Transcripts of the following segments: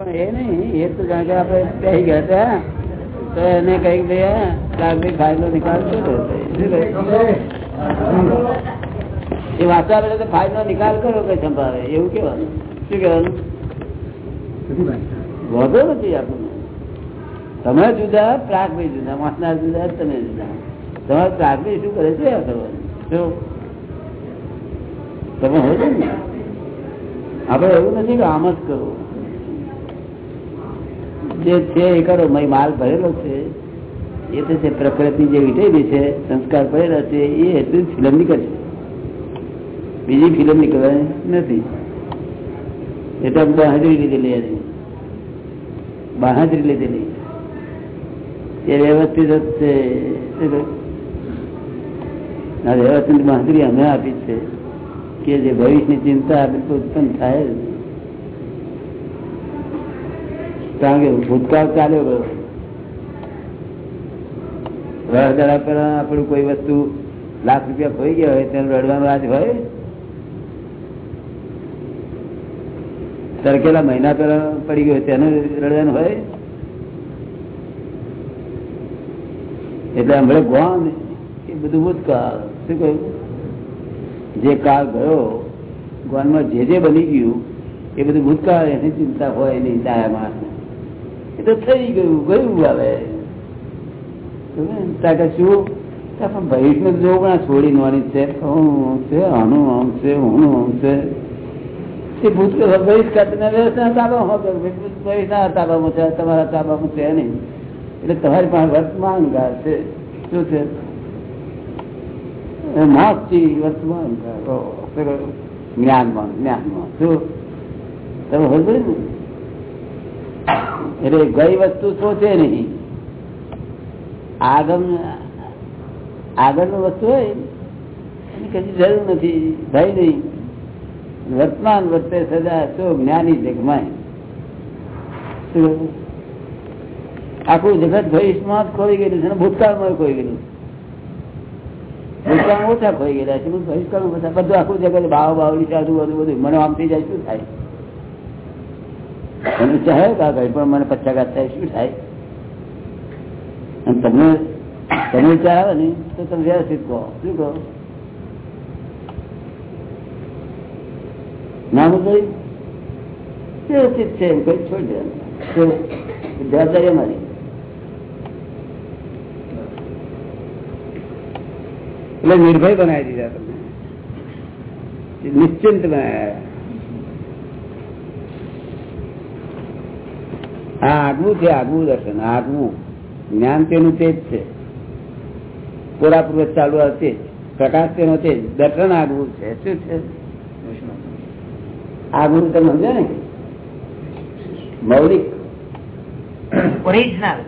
પણ એ નહીં, એ તો જાણ કે આપણે કહી ગયા હતા. તો એને કઈ ભાઈ લાગણી ફાઇલ નો નિકાલ કરો એ વાંચવા પડે તો ફાઇલ નો નિકાલ કરો કઈ સંભાવે એવું કેવાનું શું કેવાનું વધુ નથી આપણને. તમે જુદા પ્રાગભાઈ જુદા વાંચનાર જુદા, તમે જુદા. તમારે પ્રાગભાઈ શું કરે છે આ કરવાનું? શું તમે હોય છે ને? આપડે એવું નથી કે આમ જ કરવું જે છે એ કરો માલ ભરેલો છે. એ તો છે પ્રકૃતિ જે વીટેલી છે, સંસ્કાર ભરેલા છે, એ હેતુ ફિલ્મ નીકળશે બીજી ફિલ્મ નીકળવાની નથી. એટલે બહાદરી લીધેલી હતી બહાદરી લીધેલી એ વ્યવસ્થિત જ છે. વ્યવસ્થિત બહાદરી અમે આપી છે. કે જે ભવિષ્યની ચિંતા બિલકુલ ઉત્પન્ન થાય જ નહીં. કારણ કે ભૂતકાળ ચાલ્યો ગયો. રડદડા પેલા આપણું કોઈ વસ્તુ લાખ રૂપિયા ખોઈ ગયા હોય, તેનું રડવાનો આજ હોય? તરકેલા મહિના પેલા પડી ગયો તેનું રડવાનું હોય? એટલે હમણાં ગોન એ બધું ભૂતકાળ. શું કહ્યું? જે કાળ ગયો ગોનમાં જે જે બની ગયું, એ બધું ભૂતકાળ, એની ચિંતા હોય નહીં તાયા માણસ એ તો થઈ ગયું ગયું હવે. શું? પણ ભવિષ્ય જોવું છોડી નવાની છે. હું છે, આનું આમ છે, હું આમ છે. એ ભૂતકાળ ભવિષ્યના તાબામાં છે તમારા તાબામાં છે નહીં. એટલે તમારી પાસે વર્તમાન કાળ છે. શું છે? નાસ્તી વર્તમાન જ્ઞાનમાં જ્ઞાનમાં શું? તમે હોય ને? એટલે ગઈ વસ્તુ સોચે નહીં? આગળ આગળનું વસ્તુ હોય એની કદી જરૂર નથી, ભય નહીં. વર્તમાન વર્તે સદા શું જ્ઞાની જગમાય. આખું જગત ભવિષ્યમાં જ ખોઈ ગયેલું છે ભૂતકાળમાં ખોઈ ગયેલું ભૂતકાળમાં ઓછા ખોઈ ગયેલા છે ભવિષ્યકાળમાં બધા બધું આખું જગત ભાવ બાવલી ચાલુ બધું બધું મને આમ થઈ જાય, શું થાય? મને ચાહે કઈ પણ મને પચાઘાત થાય, શું થાય? તમને, તમે આવે ને, તો તમે વ્યવસ્થિત કહો. શું કહો? નાનું કઈ વ્યવસ્થિત છે એમ કઈ છોડી દે જવાબદારી અમારી. એટલે નિર્ભય બનાવી દીધા તમે નિશ્ચિંત બનાવ્યા. આ આગવું છે આગવું દર્શન આગવું. જ્ઞાન તેનું તે જ છે. પૂરાપૂર્વક ચાલુ તે પ્રકાશ તેનો તે દર્શન આગવું છે. શું છે? આગવું તમે સમજો ને? મૌલિક. ઓરિજિનલ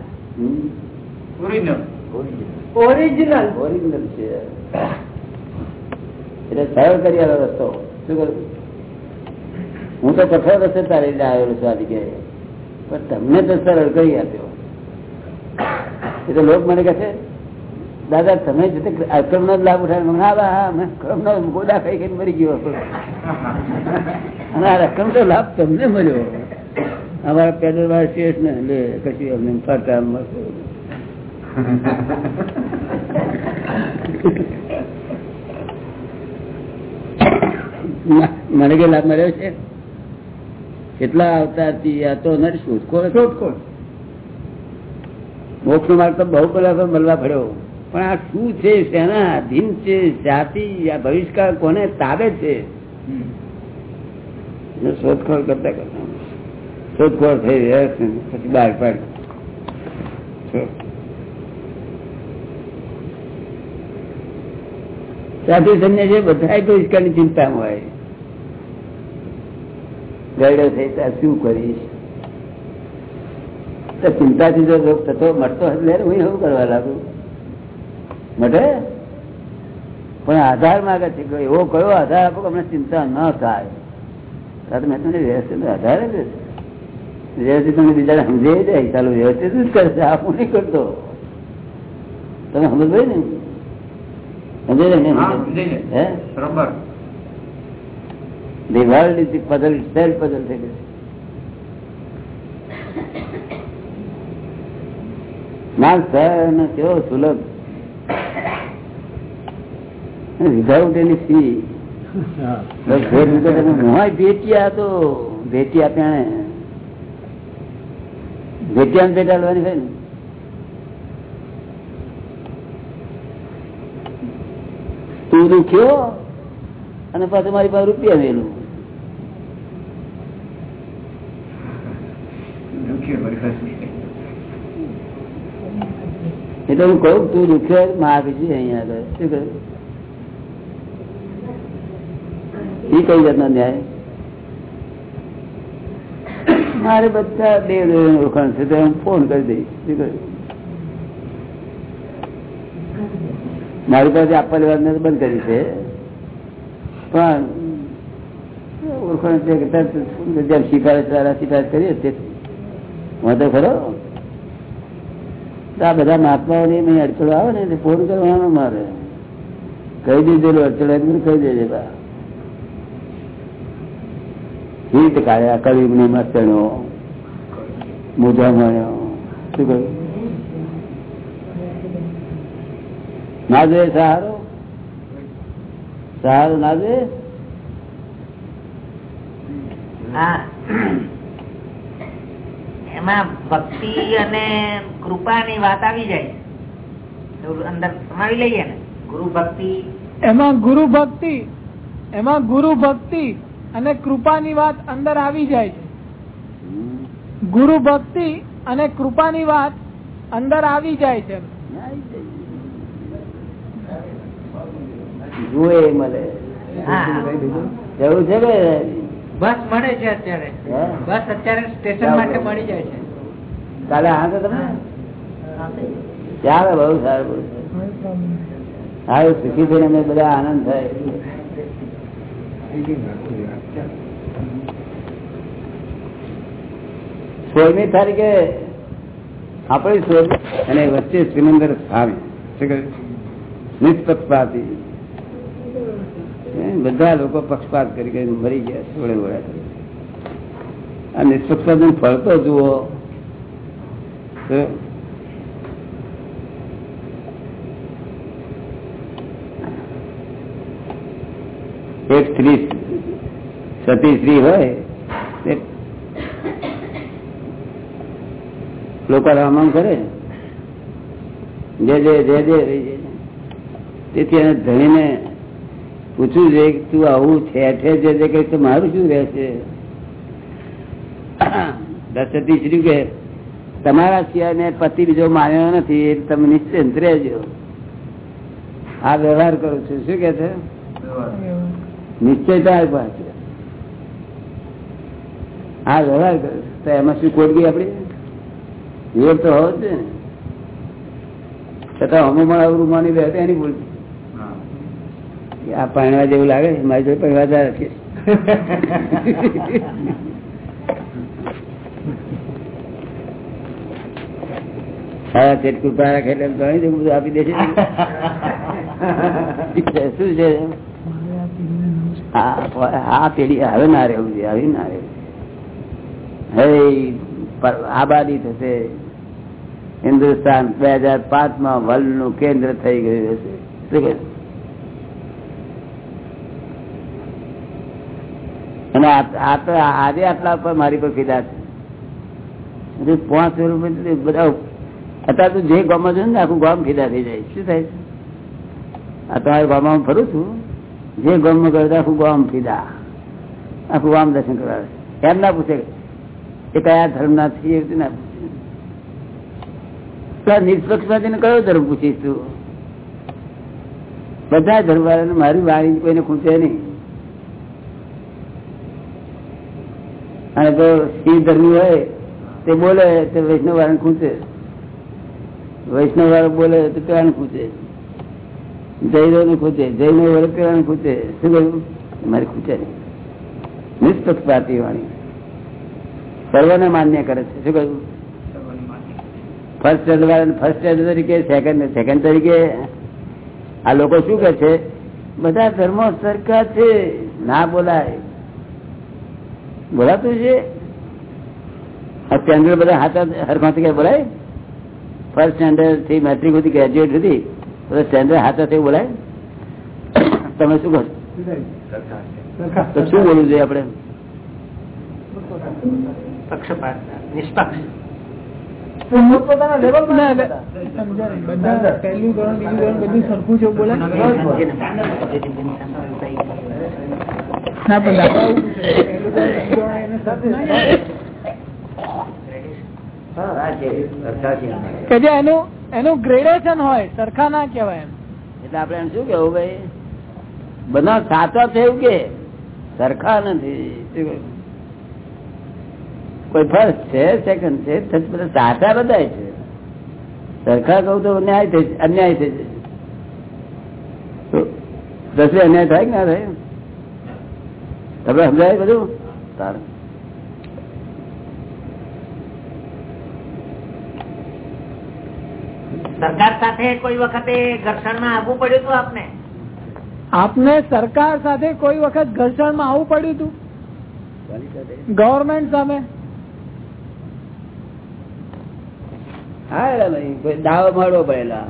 ઓરિજિનલ ઓરિજિનલ ઓરિજિનલ છે. એટલે સરળ કરી આવ્યો રસ્તો. શું કરું? હું તો કઠોર રસ્તે તારી આવેલો છું આ કે. પણ તમને તો સરળ કરી આપ્યો. એ તો લોક મને કહે છે, દાદા, તમે જતે અક્રમ નો જ લાભ ઉઠાવ્યો. હા હા. મેં ક્રમ નો ગોદા ખાઈ ખાઈ મરી ગયો અને આ રકમ તો લાભ તમને મળ્યો. અમારા પેડલ વાર શેઠ ને લે કશું અમને ફરતા મને કે લાભ મળ્યો છે? કેટલા અવતારથી આ તો નથી શોધખોળ શોધખોળ મોક્ષ નો માર્ગ તો બહુ પેલા તો મળવા પડ્યો. પણ આ શું છે શેના અધીન છે જાતિ આ ભવિષ્યકાળ કોને તાબે છે? શોધખોળ કરતા કરતા. શોધખોળ થઈ રહ્યા પછી બહાર પાડ સાધુ સંન્યાસી બધા ભવિષ્યકાળની ચિંતામાં હોય. ગયડો થઈ ત્યાં શું કરીશ? તો ચિંતાથી જો રોગ થતો મટતો એટલે હું એવું કરવા લાગુ? મટે? પણ આધાર માગે છે કે એવો કયો આધાર આપો અમને ચિંતા ન થાય. મેં તમને વ્યવસ્થિત આધાર જ વ્યવસ્થિત તમે બીજા સમજે જાય ચાલુ વ્યવસ્થિત જ કરશે? આ નહીં કરતો. તમે સમજ ને? સમજે ને? હે? બરોબર. The world is the puzzle itself, puzzle થઈ ગયું ના સર કેવો સુલભ. વિધાઉટ એની સી. ભેટિયા તો ભેટિયા ત્યાં ભેટિયા ભેટાડવાની છે ને. તું દુખ્યો અને પાછું મારી પાસે રૂપિયા મેલું. એટલે હું કહું તું દુખે માગ અહીંયા આગળ. શું કહ્યું? એ કઈ જાતનો ન્યાય? મારે બધા દેવ ઓળખાણ છે ફોન કરી દઈશ. શું મારી પાસે આપવા લેવા બંધ કરી છે. પણ ઓળખાણ છે કે જેમ સિફારસ દ્વારા સિફારસ કરીએ તે વાંધો ખરો આ બધા મહાત્માઓની અડચણો આવે ને ફોન કરવાનો મારે. કહી દીધેલું અડચણો કહી દેજે હિત કાયા કળીબની મસ્તણો મોજા મળ્યો શું કહ્યું? ના જોઈએ સહારો? સહારો ના જોઈએ એમાં ભક્તિ અને કૃપાની વાત આવી જાય. અંદર સમાવી લઈએ ને. ગુરુ ભક્તિ. એમાં ગુરુ ભક્તિ એમાં ગુરુ ભક્તિ અને કૃપાની વાત અંદર આવી જાય છે. ગુરુ ભક્તિ અને કૃપાની વાત અંદર આવી જાય છે. જુએ મળે જરૂર છે કે બસ મળે છે અત્યારે. બસ અત્યારે સ્ટેશન માટે મળી જાય છે. કાલે હા તો તમે? ચાલે બહુ સારું હા સારું. સુખી થઈને અમે બધા આનંદ થાય. સોળમી તારીખે આપણી સોળમી અને વચ્ચે શ્રીમંદર સ્વામી નિષ્પક્ષપાતી. બધા લોકો પક્ષપાત કરી કરીને મરી ગયા, છોડે કરી આ નિષ્પક્ષપાતનું જુઓ. એક સ્ત્રી, સતી સ્ત્રી હોય, તે લોકો રામણ કરે. જે જે જે જે. તેથી એને ધણીને પૂછવું છે તું આવું ઠેઠે જે તો મારું શું રહેશે? દશરથી શ્રી કે તમારા સિવાય પતિ બીજો માન્યો નથી, એ તમે નિશ્ચિંત રહેજો. આ વ્યવહાર કરું છું. શું કે છે? નિશ્ચયતા પાસે આ વ્યવહાર કરું છું. તો એમાં શું ખોટગી આપડી વિવેક તો હોવો જ ને. છતાં અમુમાં અવરૂમાની રહેતા એની ભૂલ આ પાણવા જેવું લાગે મારી જોડે પૈસા છે. હા પેટ કૃપા રાખે એટલે બધું આપી દે શું છે? આ પેઢી હવે ના રહેવું છે હવે ના રહેવું હવે આબાદી થશે. હિન્દુસ્તાન બે હજાર પાંચમાં વર્લ્ડનું કેન્દ્ર થઈ ગયું હશે. શું કહે? અને આજે આટલા પર મારી પર ફિદા છે. પાંચ રૂપિયા બધા અત્યારે તું જે ગામમાં છે ને આખું ગામ ફિદા થઈ જાય. શું થાય આ તમારા ગામમાં ફરું છું. જે ગામમાં ગયો આખું ગામ ફિદા. આખું ગામ દર્શન કરવા એમ ના પૂછે. એ કયા ધર્મ ના છે એ ના પૂછે. નિષ્પક્ષપાતીને કયો ધર્મ પૂછીશ તું? બધા ધર્મ વાળાને મારી વાણી કોઈને ખૂંચે નહીં. અને જો શિવ ધર્મી હોય, તે બોલે તો વૈષ્ણવ વાળા ખૂંચે. વૈષ્ણવ વાળો બોલે તો પેલાને ખૂંચે. જૈનો ને ખૂંચે. જૈનો વાળો પેલાને ખૂંચે. શું કહ્યું? મારે ખૂંચે નહીં. નિષ્પક્ષપાતી વાણી સર્વને માન્ય કરે છે. શું કહ્યું? ફર્સ્ટ સ્ટેન્ડ વાળા ફર્સ્ટ સ્ટેન્ડ તરીકે સેકન્ડ સેકન્ડ તરીકે. આ લોકો શું કે છે? બધા ધર્મો સરખા છે. ના બોલાય. બોલાતું છે? આ સ્ટેન્ડર્ડ બધા હાથા હરખાથી ક્યાં બોલાય? ફર્સ્ટ સ્ટેન્ડર્ડથી મેટ્રિક સુધી ગ્રેજ્યુએટ સુધી બધા સ્ટેન્ડર્ડ હાથ સાથે બોલાય? તમે શું કહો તો શું બોલવું જોઈએ આપણે? પક્ષપાત નિષ્પક્ષ. ના, એટલે સમજાય નહીં. બધા પહેલું ધોરણ બીજું ધોરણ બધું સરખું છે બોલે એને સરખું ના કહેવાય? કે જે એનું એનું ગ્રેડેશન હોય સરખા ના કેવાય એમ. એટલે આપણે એમ શું કેવું ભાઈ? બધા સાચા છે એવું કે? સરખા નથી. શું કોઈ ફર્સ્ટ છે? સેકન્ડ છે? બધા સાચા બધા છે. સરખા કહું તો અન્યાય થઈ અન્યાય થઈ જાય. અન્યાય થાય કે ના થાય? તમે સમજાય બધું? સારું સરકાર સાથે કોઈ વખતે ઘર્ષણમાં આવવું પડ્યું હતું આપને? આપને સરકાર સાથે કોઈ વખત ઘર્ષણમાં આવવું પડ્યું હતું ગવર્મેન્ટ સામે? હા ભાઈ દાવો મળવો પડેલા.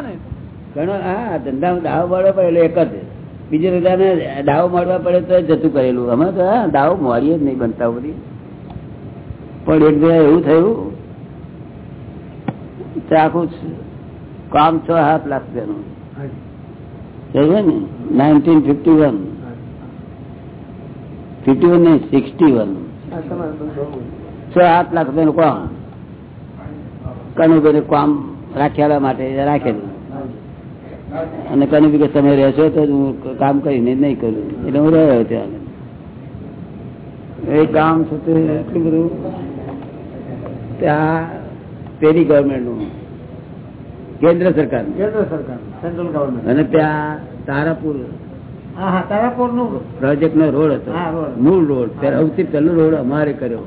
ને? દાવો મળવો પડે તો જતું કરેલું. અમે તો, હા, દાવો મળીએ જ નહીં બનતા બધી પણ એક જગ્યાએ એવું થયું આખું કામ છ હાથ લાખ રૂપિયાનું. સમજ્યા ને? Nineteen fifty one fifty one નહીં સિક્સટી વન છ સાત લાખ કામ કનુભાઈ કામ રાખ્યા માટે રાખેલું. અને કહ્યું કે તમે રહેશો તો હું કામ કરીને નહીં કરું. એટલે હું રહ્યો ત્યાં. એ કામ છે એટલું બધું ત્યાં પેલી ગવર્મેન્ટનું કેન્દ્ર સરકાર કેન્દ્ર સરકાર સેન્ટ્રલ ગવર્મેન્ટ અને ત્યાં તારાપુર તારાપુરનું પ્રોજેક્ટ નો રોડ હતો. મૂળ રોડ. ત્યારે સૌથી પહેલો રોડ અમારે કર્યો.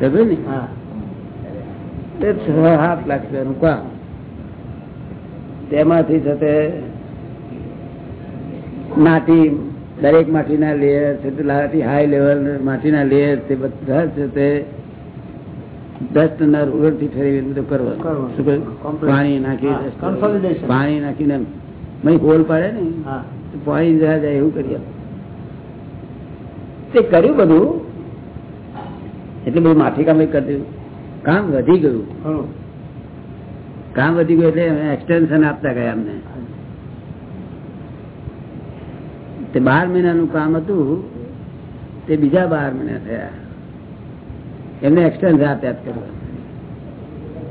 સમજ્યો ને? હા. સાત લાખ રૂપિયાનું કામ. તેમાંથી સાથે માટી દરેક માટીના લેયર લાથી હાઈ લેવલ માટીના લેયર તે બધા છે તે દસ ટનના રોડ ફેરવી બધું કરવાનું. પાણી નાખી. પાણી નાખીને મય હોલ પાડે ને. પાણી જરા જાય એવું કરી તે કર્યું બધું? એટલે બધું માઠી કામ કર્યું કરી દીધું. કામ વધી ગયું. કામ વધી ગયું એટલે એક્સટેન્શન આપતા ગયા અમને. તે બાર મહિનાનું કામ હતું તે બીજા બાર મહિના થયા. એમને એક્સટેન્શન આપ્યા કરવા.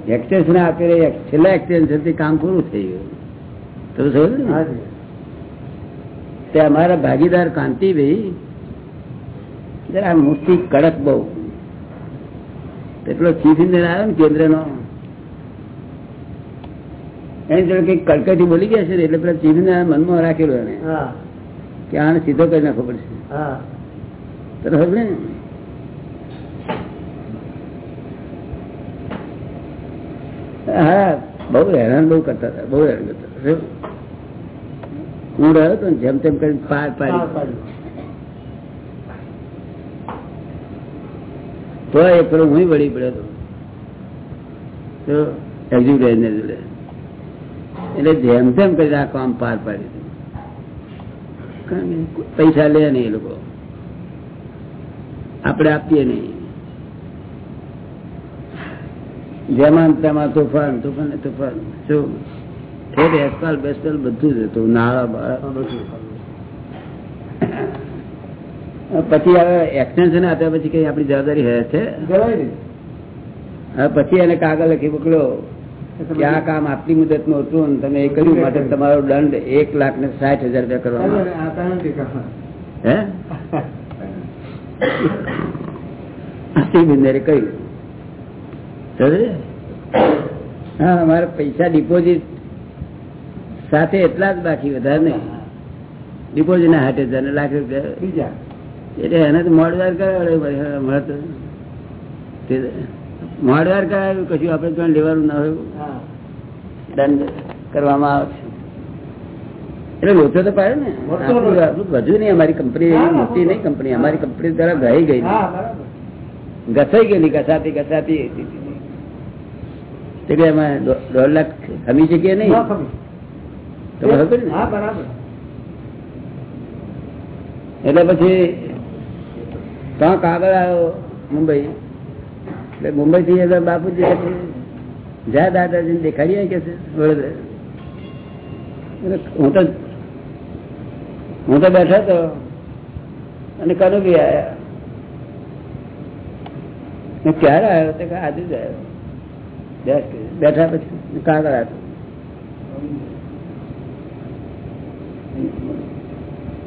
એક્સટેન્શન આપે છેલ્લા એક્સટેન્શનથી કામ પૂરું થઈ ગયું. તો સમજ તે અમારા ભાગીદાર કાંતિભાઈ જરા મૂર્તિ કડક બહુ. પેલો ચીફ ઇન્જિનિયર આવ્યો ને કેન્દ્રનો. એની જોડે કઈ કડકડી બોલી ગયા છે ને એટલે પેલા ચીફ ઇન્જિનિયર મનમાં રાખેલું એને. હા. કે આને સીધો કરી નાખવો પડશે. ખબર ને હા બહુ હેરાન બહુ કરતા હતા બહુ હેરાન કરતા? હું રહ્યો હતો ને જેમ તેમ કરી પાર પાર પાડી પાડ્યું. તો એક પેલો હું વળી પડ્યો હતો. એટલે જેમ તેમ કરી આ કામ પાર પાડી. કારણ કે પૈસા લે નહીં એ લોકો. આપણે આપીએ નહીં. જેમાં તેમાં તોફાન તોફાન તોફાન. શું? ઠેર એસપાલ, બેસપાલ બધું જ હતું. નાળા, બાળા. પછી હવે એક્સટેન્શન આપ્યા પછી કઈ આપણી જવાબદારી હે છે? હવે પછી એને કાગળ લખી મોકલ્યો કે આ કામ આટલી મુદતનું હતું તમે એ કર્યું માટે તમારો દંડ એક લાખ ને સાઠ હજાર રૂપિયા કરવાનો. કામ. કહ્યું? હા અમારે પૈસા ડિપોઝિટ સાથે એટલા જ બાકી વધારે નહીં. ડિપોઝિટ ના સાઠ હજાર લાખ રૂપિયા. બીજા. એટલે એને તો મોડવાર કરાવડે મોડવાર કરાવ્યું કશું આપણે ત્યાં લેવાનું ના હોય. દંડ કરવામાં આવે છે. એટલે લોચો તો પાડે ને. નહીં અમારી કંપની મોટી નહીં કંપની અમારી કંપની દ્વારા ગઈ ગઈ ઘસાઈ ગયેલી ઘસાતી ઘસાતી. એટલે એમાં દોઢ લાખ ખમી શકીએ નહીં? તો બરાબર ને? એટલે પછી ત્યાં કાગળ આવ્યો મુંબઈ. એટલે મુંબઈ થી બાપુજી જ્યાં દાદાજી દેખાડી કે છે, વડોદરા. હું તો હું તો બેઠો હતો અને કનુ બી આવ્યા ક્યારે આવ્યો તો આજે જ આવ્યો બેઠા પછી કાગળ આવ્યો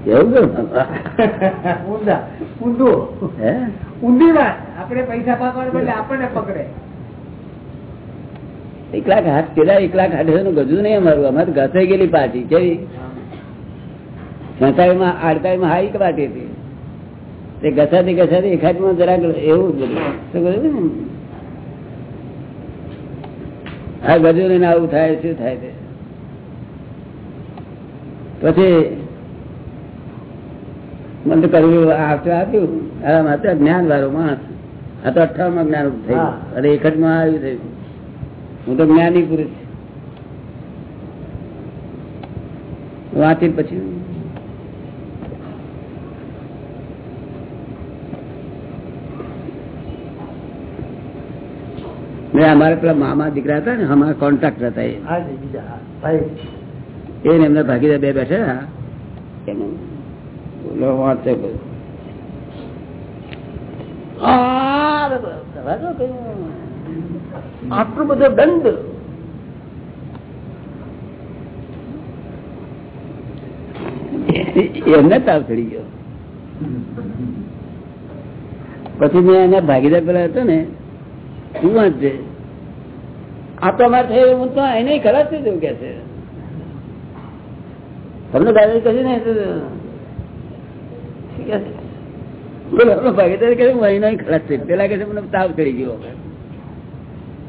એવું કેવું? ઊંધા વાત. આપડે પૈસા પાકવાનું આપણને પકડે. એક લાખ હાથ પેલા એક લાખનું ગજુ નહીં અમારું. અમારે ઘસાઈ ગયેલી પાછી કેવી? સંતાવી માં આડતાવી માં હારી પાટી હતી. તે ઘસાતી ઘસાતી એકાદમાં જરાક એવું બધું. આ ગજુ ને આવું થાય શું થાય તે? પછી મને તો કરવું આપતું આપ્યું આ માત્ર જ્ઞાન વાળો માણસ. આ તો અઠાવન જ્ઞાન થયું. અને એક જ માં આવ્યું થયું. હું તો જ્ઞાની પુરુષ. વાંચી પછી. મેં અમારે પેલા મામા દીકરા હતા ને અમારા કોન્ટ્રાક્ટર હતા એને એમના ભાગીદાર બે બેઠા. વાંચે બધું. આટલું બધો દંડ. એમને તાવ ચડી ગયો. પછી મેં એના ભાગીદાર પેલા હતો ને શું વાંચે આ તો અમારે થયું હું તો એને ખરાબ થઈ જવું કે છે. તમને દાદા કહ્યું ને? ભાગીદાર થઈ પેલા કે મને તાવ ચડી ગયો.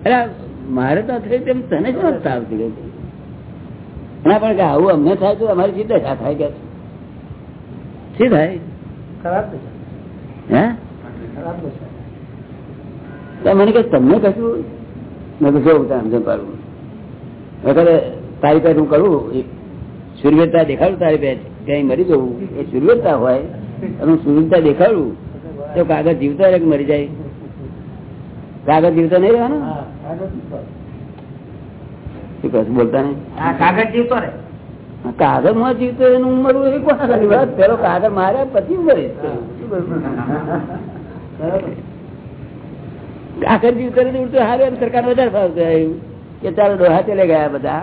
અરે મારે તો થયું તેમ તને શું તાવ ચડ્યો એના પણ કે આવું અમને થાય તો અમારી સીધા શા થાય કે શી થાય? ખરાબ હે? ખરાબ મને કે તમને કશું? મેં તો કેવું સમજણ પાડવું વખતે તારી પાસે હું કરું? એક સૂર્યતા દેખાડું તારી પાસે ક્યાંય મરી જવું? એ સૂર્યતા હોય. હું સૂર્યતા દેખાડું તો કાગળ જીવતો રે મરી જાય. કાગળ જીવતો નહીં રહેવાનો? શું શું કહે બોલતા નહીં? કાગળ જીવતો રે કાગળમાં જીવતો એનું મરવું એ કોના વાત પેલો કાગળ માર્યા પછી મરે શું કાગળ જીવતો ઉડતું હારે એમ સરકાર વધારે ફાવતું આવ્યું કે ચાલો ડોહા ચલે ગયા બધા.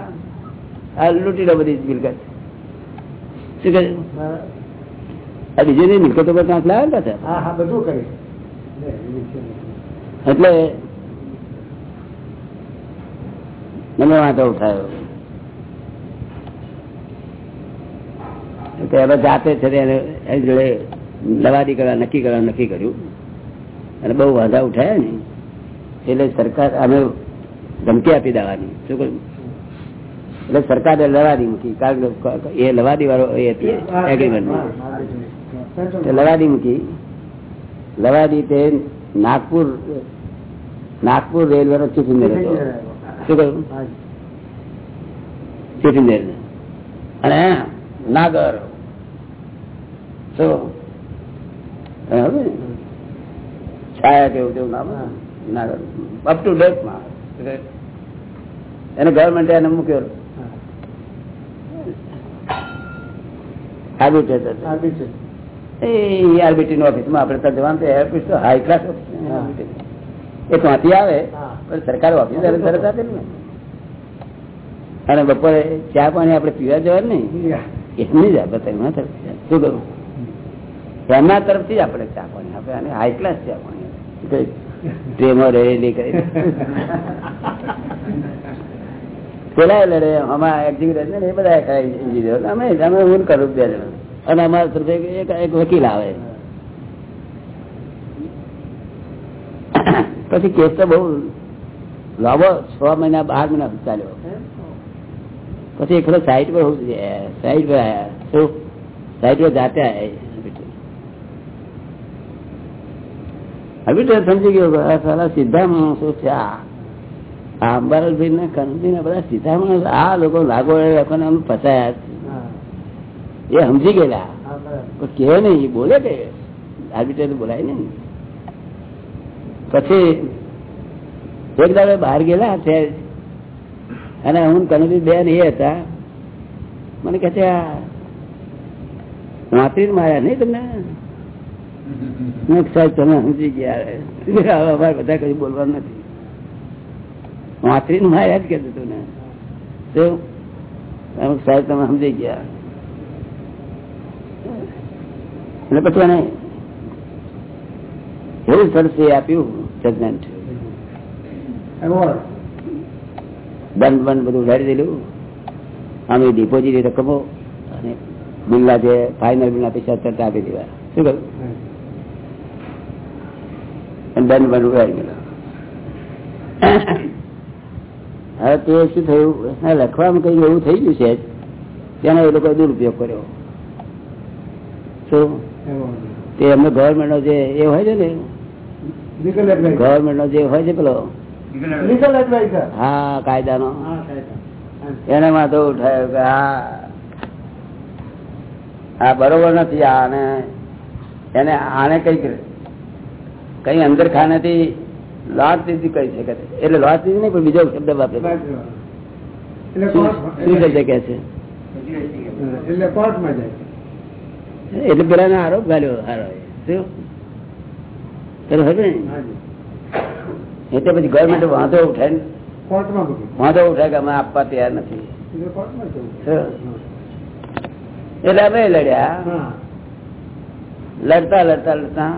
આ લૂંટી લો બધી મિલકત. શું કહે? હા આ બીજી મિલકતો પર કાંક લાવ્યા ને પાછા હા હા બધું કરી. લે, એ છે. એટલે મને વાંધો ઉઠાયો. તો હવે જાતે છે એને એની જોડે લવાદી કરવા નક્કી કરવા નક્કી કર્યું. અને બહુ વાંધા ઉઠાયા ને એટલે સરકાર અમે ધમકી આપી દેવાની. શું કહ્યું? એટલે સરકારે લવાદી મૂકી. કારણ કે એ લવાદી વાળો એ હતી એગ્રીમેન્ટમાં લવાદી મૂકી. લવાદી તે નાગપુર નાગપુર રેલવે નો ચીફ ઇન્જિનિયર હતો. શું કહ્યું? ચીફ ઇન્જિનિયર અને નાગર? છાયા કેવું તેવું નામ નાગર. Up to ડેટમાં. એને ગવર્મેન્ટ એને મૂક્યો. હા. આર્બિટ્રેટર હા બી છે એ આરબીટી ની ઓફિસમાં આપણે ત્યાં જવાનું તો એરપીસ તો હાઈ ક્લાસ. એ ત્યાંથી આવે પણ સરકાર ઓફિસ તરત આપે ને અને બપોરે ચા પાણી આપણે પીવા જવાનું નહીં. એમની જ આપણે એમના તરફથી શું કરું? એમના તરફથી જ આપણે ચા પાણી આપે અને હાઈ ક્લાસ ચા પાણી આપે. રેલી કરી. પેલા એ લડે અમારા એક્ઝિક્યુટિવ એ બધા. અમે અમે હું કરું બે જણા. અને અમારા તરફે એક વકીલ આવે. પછી કેસ તો બહુ લાંબો, છ મહિના, બાર મહિના ચાલ્યો. પછી એકલો સાઈડ પર સાઈડ પર આવ્યા શું? સાઈડ પર જાતે આયા હવે સમજી ગયો સારા સીધા માણસો છે આ. અંબાલાલભાઈ ને કનજી ને બધા સીધા માણસ આ લોકો લાગો લોકોને અમે ફસાયા છે. એ સમજી ગયેલા. પણ કે નહીં બોલે કે આર્બિટર બોલાય નહીં. પછી એક દાડે બહાર ગયેલા છે અને હું કનુજી બેન એ હતા. મને કહે છે આ વાંતરી માર્યા નહીં તમને? સાહેબ તમે સમજી ગયા. અમારે બધા કઈ બોલવાનું નથી. વાંતરી માર્યા જ કહેતું તું ને સાહેબ તમે સમજી ગયા. એટલે પછી એને એવું સરસ એ આપ્યું જજમેન્ટ દંડ બંધ બધું ઉડાડી દીધું. આમ ડિપોઝિટ રકમો અને બિલના જે ફાઇનલ બિલના પૈસા તરત આપી દેવા શું કહ્યું? દંડ બંધ ઉડાડી ગયેલો હવે તે શું થયું? લખવામાં કઈ એવું થઈ ગયું છે તેનો એ લોકો દુરુપયોગ કર્યો. શું? તે એમને ગવર્મેન્ટ નો જે એ હોય છે ને? ગવર્મેન્ટ નો જે હોય છે પેલો? હા કાયદા. નો કાયદાનો એને વાંધો ઉઠાયો કે હા. આ બરોબર નથી આને એને આને કંઈક કઈ અંદર ખાનેથી લોટ દીધી કહી શકે છે. એટલે લોટ દીધી નહીં પણ બીજો શબ્દ વાપરે શું થઈ શકે કે છે? એટલે કોર્ટમાં જાય એટલે પેલા આરોપ ગાલ્યો હારો ને. એટલે પછી ગવર્મેન્ટ વાંધો ઉઠાય ને? વાંધો ઉઠાય કે અમે આપવા તૈયાર નથી. એટલે અમે લડ્યા. લડતા લડતા લડતા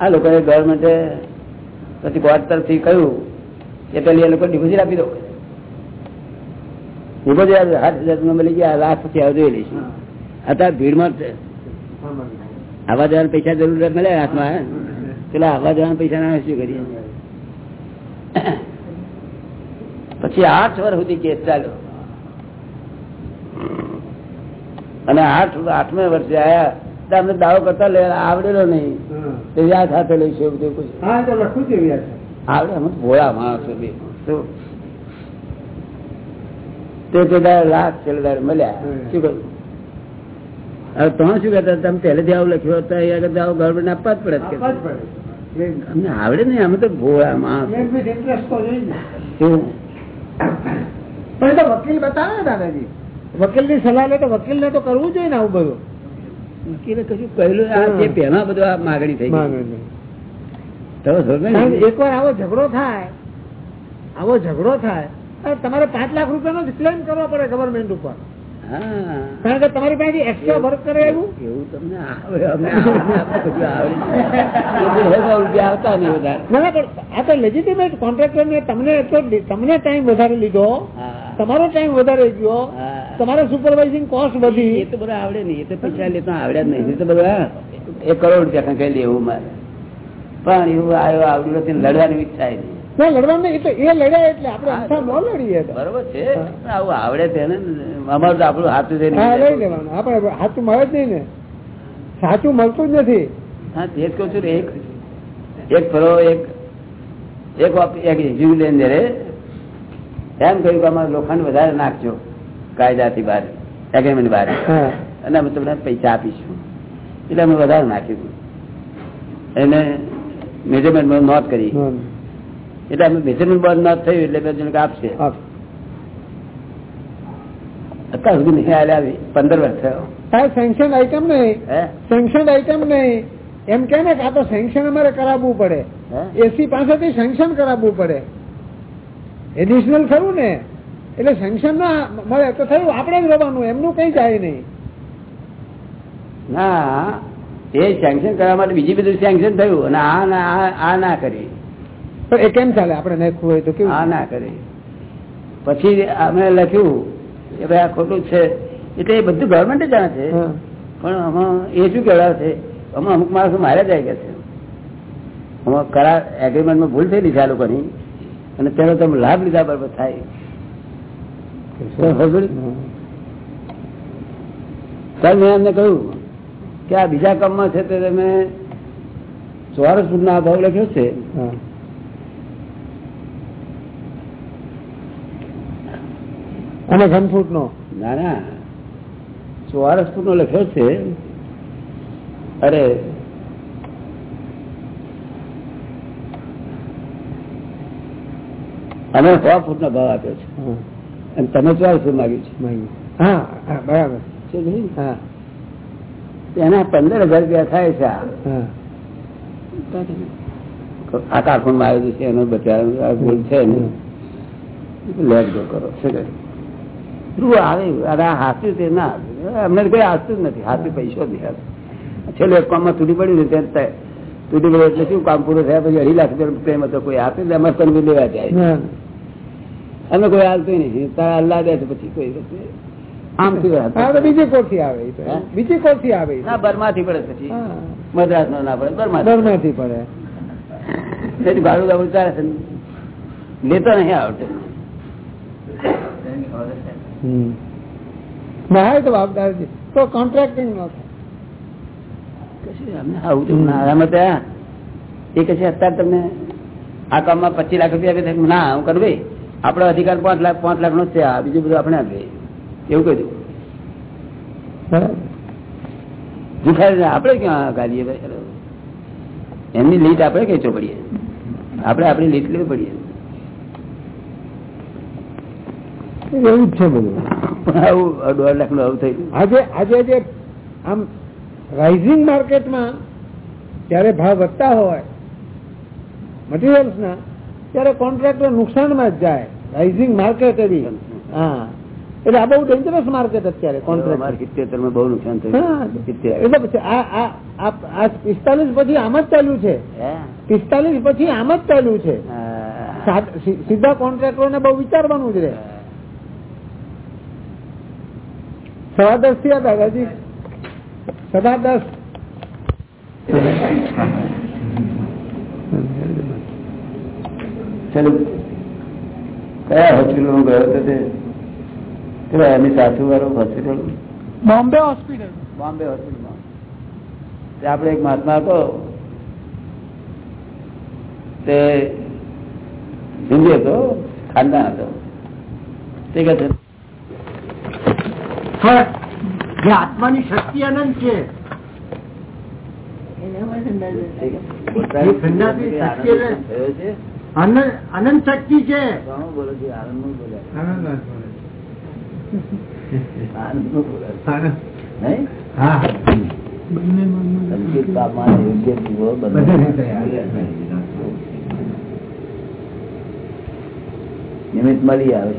આ લોકોએ ગવર્મેન્ટે પછી કોર્ટ તરફથી કહ્યું કે પેલી એ લોકો ડિપોઝિટ આપી દો. ડિપોઝિટ હાથ હજાર મળી ગયા લાખ પછી આવજો લઈશું. અત્યારે ભીડમાં જ આવવા જવાના પૈસા જરૂર મળે હાથમાં પેલા આવવા જવાના પૈસા ના શું કરીએ? પછી આઠ વર્ષ સુધી કેસ ચાલ્યો. અને આઠ આઠમે વર્ષે આયા. તો અમને દાવો કરતા લે આવડેલો નહીં. તે યાદ સાથે લઈશું બધું કશું. હા એ તો લખું છે વ્યાજ આવડે અમે ભોળા માણસો બે? તે પેલા લાખ છેલ્લે મળ્યા. શું કહ્યું? હવે તમે શું કહેતા તમે પહેલેથી આવું લખ્યો હતો એ આગળ આવું ગવર્મેન્ટ આપવા જ પડે. અમને આવડે નહીં અમે તો ભોળા માણસ? પણ તો વકીલ બતાવે ને દાદાજી. વકીલની સલાહ લે તો વકીલ ને તો કરવું જોઈએ ને આવું બધું. વકીલે કશું કહેલું આ જે પહેલા બધું આ માગણી થઈ ગઈ. તમે સમજો ને? કારણ કે એકવાર આવો ઝઘડો થાય આવો ઝઘડો થાય તમારે પાંચ લાખ રૂપિયાનો ક્લેમ કરવો પડે ગવર્મેન્ટ ઉપર. કારણ કે તમારી પાસે એક્સ્ટ્રા વર્ક કરે એવું? એવું તમને આવતા નહીં વધારે. પણ આ તો લેજિટિમેટ કોન્ટ્રાક્ટર ને તમને તમને ટાઈમ વધારે લીધો. તમારો ટાઈમ વધારે ગયો તમારો સુપરવાઇઝિંગ કોસ્ટ એ તો બધા આવડે નહીં. એ તો પૈસા લેતા આવડ્યા જ નહીં. તો બધા એક કરોડ રૂપિયા કંઈ લેવું મારે. પણ એવું આવ્યો આવડ્યું નથી લડવાની ઈચ્છા નહીં. લડવાનું એ તો એ લડ્યા એટલે આપણે ન લડીએ બરોબર છે. આવું આવડે છે અમારું તો આપણું હાથું છે લઈ લેવાનું. આપણે સાચું મળે જ નહીં ને. સાચું મળતું જ નથી. હા તે જ કહું છું એક એક ફરો એક એક ઓપ- એક એન્જિનિયરે એમ કહ્યું કે અમારે લોખંડ વધારે નાખજો કાયદાથી બહાર એગ્રીમેન્ટ બહાર. અને અમે તમને પૈસા આપીશું. એટલે અમે વધારે નાખ્યું એને મેજરમેન્ટમાં નોંધ કરી. એટલે અમે મેજરમેન્ટ બંધ ના થયું એટલે બે જણ આપશે અત્યાર સુધી નહીં આલ્યા પંદર વર્ષ થયો. સેન્કશન આઈટમ નહીં. સેન્કશન આઈટમ નહીં. એમ કે ને આ તો સેન્કશન અમારે કરાવવું પડે. એસી પાસેથી સેન્કશન કરાવવું પડે. એડિશનલ ખરું ને. એટલે સેન્કશન ના મળે તો થયું. આપણે જ રવાનું એમનું કઈ જાય નહીં. ના એ સેન્કશન કરવા માટે બીજી બધું સેન્કશન થયું. અને આ ના આ ના કરી. તો એ કેમ ચાલે? આપણે નાખવું હોય તો આ કેવું ના કરી. પછી અમે લખ્યું કે ભાઈ આ ખોટું છે. એટલે એ બધું ગવર્મેન્ટ જાણે છે. પણ આમાં એ શું કહેવાય છે? આમાં અમુક માણસો માર્યા જાય ગયા છે. આમાં કરાર એગ્રીમેન્ટમાં ભૂલ થઈ છે આ લોકોની. અને તેનો તમે લાભ લીધા બરાબર થાય. સર મેં એમને કહ્યું કે આ બીજા કામમાં છે તે તમે ચોરસ ફૂટનો અભાવ લખ્યો છે. અને ઘનફૂટ નો ના. ના ચોરસ ફૂટનો લખ્યો છે? અરે. અમે સો ફૂટનો ભાવ આપ્યો છે. અને તમે ચોરસ ફૂટ માગ્યું. હા હા, બરાબર. છે હા. એના પંદર હજાર રૂપિયા થાય છે આ. હા. માં આવેલું છે એનો બચાવ ભૂલ છે ને. લેટ જો કરો. શું? રૂ આવે અરે હાસ્યું તે ના. અમને કોઈ હાસતું જ નથી. હાથું પૈસો જ નહીં. છેલ્લે એક તૂટી પડ્યું ને તૂટી પડ્યું એટલે શું કામ પૂરું થયા પછી અઢી લાખ રૂપિયા પ્રેમ હતો કોઈ આપે ને એમાં તમે લેવા જાય. અમે કોઈ હાલતું નહીં તારા અલ્લાહ દે છે પછી કોઈ થી બીજી કોરથી આવે બીજે કોરથી આવે ના તો. થી પડે પછી. મદ્રાસ નો ના પડે બરમાથી દરમાંથી પડે. તેથી ભાડું ચાલે છે. લેતો નહીં આવડતું. હમ. તો હા, એ તો કોન્ટ્રાક્ટિંગ એ કશે છે અત્યારે તમને આ કામમાં પચીસ લાખ રૂપિયા આપે ના હું કરું ભાઈ. આપણો અધિકાર પાંચ લાખ પાંચ લાખ નો છે. આ બીજું બધું આપણે આપીએ. એવું કહ્યું. જુઠાઈ આપણે ક્યાં ભાઈ? એમની લીટ આપણે કઈ ચોપડીએ આપણે આપણી લીટ લેવી પડીએ. એવું જ છે બધું. આવું દોઢ લાખનું આવું થયું આજે આજે જે આમ રાઇઝિંગ માર્કેટમાં જ્યારે ભાવ વધતા હોય મટીરિયલ્સ ના ત્યારે કોન્ટ્રાક્ટર નુકસાનમાં જ જાય. રાઇઝિંગ માર્કેટ એવી. હા. એટલે આ બહુ ડેન્જરસ માર્કેટ અત્યારે કોન્ટ્રાક્ટ બહુ નુકસાન થયું. એટલે પછી આ આ પિસ્તાલીસ પછી આમ જ ચાલ્યું છે. પિસ્તાલીસ પછી આમ જ ચાલ્યું છે. સીધા કોન્ટ્રાક્ટરો ને બહુ વિચારવાનું જ રહે. સવા દસ થયા દાદાજી સવા દસ કયા હોસ્પિટલ ગયો હતો તે? એની સાસુ વાળો હોસ્પિટલ? બોમ્બે હોસ્પિટલ. બોમ્બે હોસ્પિટલમાં. તે આપણે એક મહાત્મા હતો. તે હિન્દી હતો ખાનદાન હતો. તે કહે છે? જે આત્માની શક્તિ અનંત છે. અનંત. શક્તિ છે. ઘણું બોલો છે આનંદનું બોલ્યા આનંદનું બોલ્યા નહીં હા સંકેત પામવા યોગ્ય જીવો બધે રીતે નિમિત્ત મળી આવે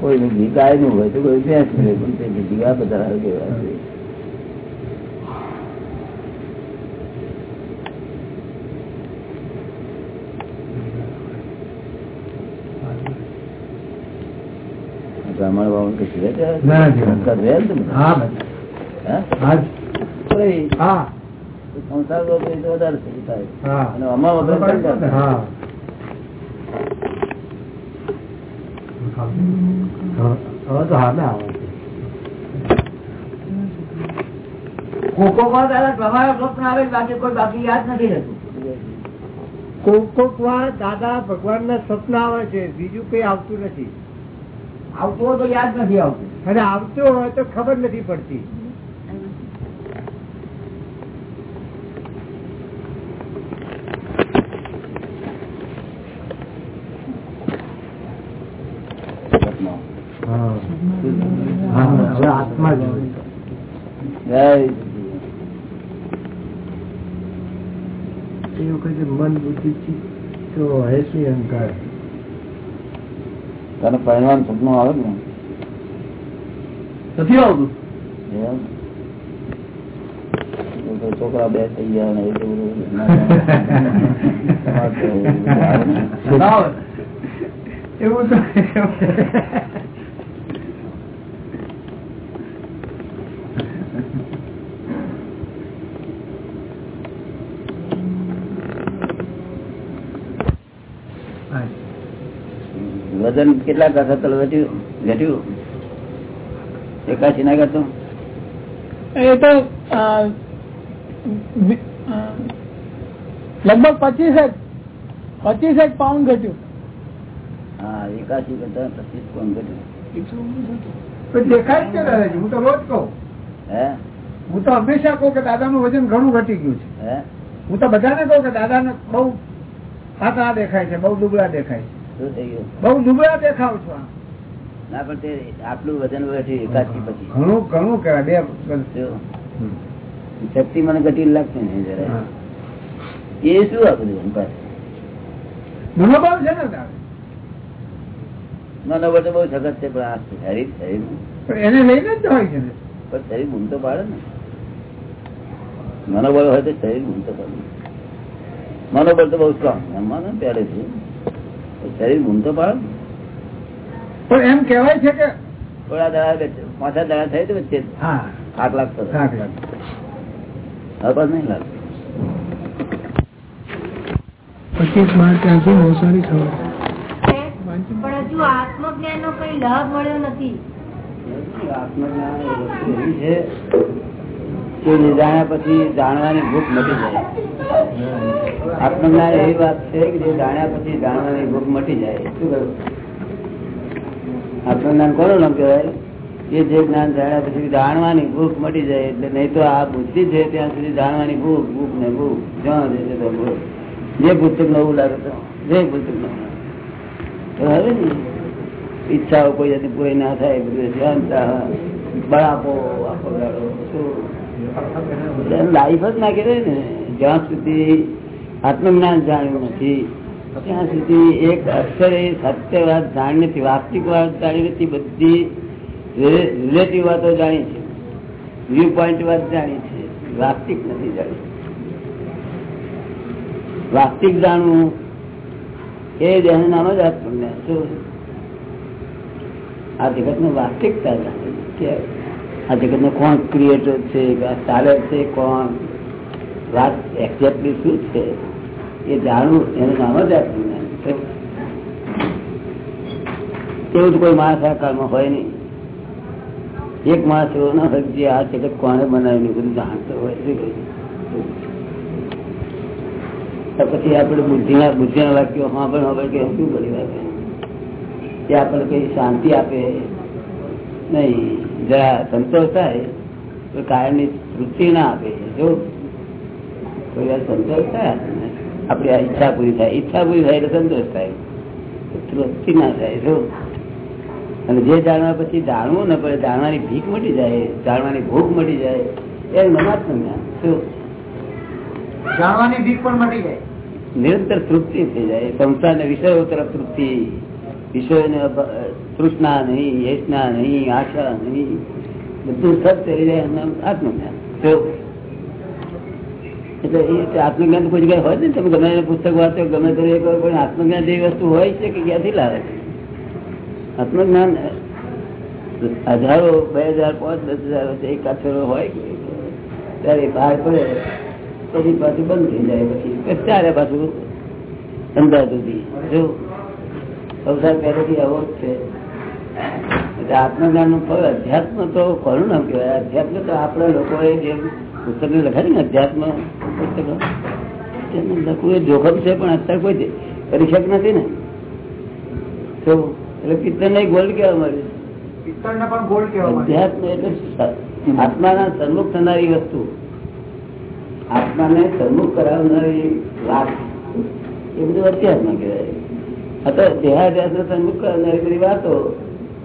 કોઈનું ઘી ગાયનું હોય તો કોઈ ભેંસ મળે પણ તે જીવા બધા કેવા છે. બ્રાહ્મણ બામણ કશું રહે ત્યાં? ના, જીવન. સંસ્કાર રહે ને બધા? હા બધા. હે? હા કોઈ હા સંસાર હોય તો એ તો વધારે સુખી થાય હા અને આમાં વગર કંટાળ થાય. હા હવે તો હા આવે કોકો વાર દાદા તમારા સ્વપ્ન આવે બાકી કોઈ બાકી યાદ નથી રહેતું કોક કોક વાર દાદા ભગવાન ના સ્વપ્ન આવે છે. બીજું કઈ આવતું નથી. આવતું હોય તો યાદ નથી આવતું. અને આવતું હોય તો ખબર નથી પડતી હા હવે આત્મા જ હોય. જય એ વખતે મન બુદ્ધિ તો છે અહંકાર. તને પરિણામ સપનું આવે ને? નથી આવતું? એમ? તો તો છોકરા બે થઈ ગયા ને એ બધું. એવું તો વજન કેટલા વખત ઘટ્યું ઘટ્યું? એકાશી ના કરતો એ તો લગભગ પચીસ અ, પચીસ પચીસેક પાઉન્ડ ઘટ્યું. હા એકાશી કરતા પચીસ કોણ ઘટ્યું. દેખાય છે? દાદાજી હું તો રોજ કહું. હે? હું તો હંમેશા કહું કે દાદાનું વજન ઘણું ઘટી ગયું છે. હે? હું તો બધાને કહું કે દાદા ને બહુ પાતળા દેખાય છે બહુ દુબળા દેખાય છે. શું થઈ ગયું? બહુ દુબળા દેખાવ છો ના પણ તે આટલું વજન વધ્યું એકાશી પછી. ઘણું ઘણું કહેવાય બે શક્તિ મને ઘટી લાગશે ને જરા. એ શું આ બધું મનોભાવ છે ને મનોબળ તો બહુ સખત છે પણ આ શરીર શરીર. એને લઈને જ હોય છે પણ શરીર ઘૂમતો પાડે ને. મનોબળ હોય તો શરીર ઘૂમતો પાડે. મનોબળ તો બહુ સ્ટ્રોંગ માનો પહેલેથી. પણ શરીર પાડે ને. પણ એમ કેવાય છે કે થોડા દડા પાછા દડા થાય તો વચ્ચે હા. થાક લાગતો. હવે નહીં લાગતો. પચીસ માર્ચ ત્યાંથી નવસારી ખબર. પણ હજુ આત્મજ્ઞાન નો કઈ લાભ મળ્યો નથી. આત્મજ્ઞાન એવી છે કે પછી જાણવાની ભૂખ મટી જાય. આત્મજ્ઞાન એવી વાત છે કે જે જાણ્યા પછી જાણવાની ભૂખ મટી જાય. શું કહ્યું? આત્મજ્ઞાન કોનું નામ કહેવાય? કે જે જ્ઞાન જાણ્યા પછી જાણવાની ભૂખ મટી જાય એટલે નહીં તો આ બુદ્ધિ છે ત્યાં સુધી જાણવાની ભૂખ ભૂખ ને ભૂખ, જ્યાં જશે તો ભૂખ. જે પુસ્તક નવું લાગે તો, જે પુસ્તક નવું હવે ને, ઈચ્છાઓ કોઈ જતી પૂરી ના થાય, બધું શાંત બળાપો આપો ગાડો શું લાઈફ જ ના કહેવાય ને, જ્યાં સુધી આત્મજ્ઞાન જાણ્યું નથી. ત્યાં સુધી એક અક્ષરે સત્ય વાત જાણી નથી. વાસ્તવિક વાત જાણી નથી. બધી રિલેટિવ વાતો જાણી છે. વ્યૂ પોઈન્ટ વાત જાણી છે. વાસ્તવિક નથી જાણી વાસ્તવિક જાણવું એ એનું નામ જ આત્મજ્ઞાન શું? આ જગતનું વાસ્તવિકતા જાણે કે આ જગત નો કોણ ક્રિએટર છે? ચાલે છે? કોણ? વાત એક્ઝેક્ટલી શું છે? એ જાણવું એનું નામ જ આત્મજ્ઞાન છે. એવું તો કોઈ માણસ આ કાળમાં હોય નહીં એક માણસ એવો ના હોય કે જે આ જગત કોને બનાવ્યું એ બધું જાણતો હોય શું કહ્યું? તો પછી આપણે બુદ્ધિના બુદ્ધિના વાક્યો સાંભળ સાંભળ કે શું બધી વાત કે આપણને કઈ શાંતિ આપે નહીં જરા સંતોષ થાય તો કાયમની તૃપ્તિ ના આપે જો કોઈ વાર સંતોષ થાય આપણને. આપણી આ ઈચ્છા પૂરી થાય. ઈચ્છા પૂરી થાય એટલે સંતોષ થાય. તૃપ્તિ ના થાય જો અને જે જાણવા પછી જાણવું ને પડે જાણવાની ભીખ મટી જાય જાણવાની ભૂખ મટી જાય એ નમાજ શું? જાણવાની ભીખ પણ મટી જાય. નિરંતર તૃપ્તિ થઈ જાય. સંસારના વિષયો તરફ તૃપ્તિ. વિષયોને તૃષ્ણા નહીં યશના નહીં આશા નહીં. બધું સબ થઈ જાય આત્મજ્ઞાન. તો એટલે એ આત્મજ્ઞાન કોઈ જગ્યાએ હોય ને તમે ગમે પુસ્તક વાંચો, ગમે તે પણ આત્મજ્ઞાન જેવી વસ્તુ હોય છે કે ક્યાંથી લાવે છે? આત્મજ્ઞાન, હજારો, બે હજાર, પાંચ, દસ હજાર એક અક્ષરો હોય ત્યારે બહાર પડે પછી પાછું બંધ થઈ જાય પછી. ત્યારે પાછું અંદાજ સુધી જો અવસાર પહેલેથી આવો જ છે. એટલે આત્મજ્ઞાનનું ફળ અધ્યાત્મ તો કોનું નામ કહેવાય. અધ્યાત્મ તો આપણા લોકોએ જે પુસ્તક લખાય ને અધ્યાત્મ પુસ્તકો? લખવું એ જોખમ છે પણ અત્યારે કોઈ કરી શક નથી ને. તો એટલે પિત્તર ને ગોલ્ડ કેવા મળે પિત્તળ ને પણ ગોળ કહેવામાં અધ્યાત્મ એટલે આત્માના સન્મુખ થનારી વસ્તુ. આત્માને સન્મુખ કરાવનારી વાત. એ બધું અધ્યાત્મ કહેવાય. આ તો દેહાધ્યાસ સન્મુખ કરાવનારી બધી વાતો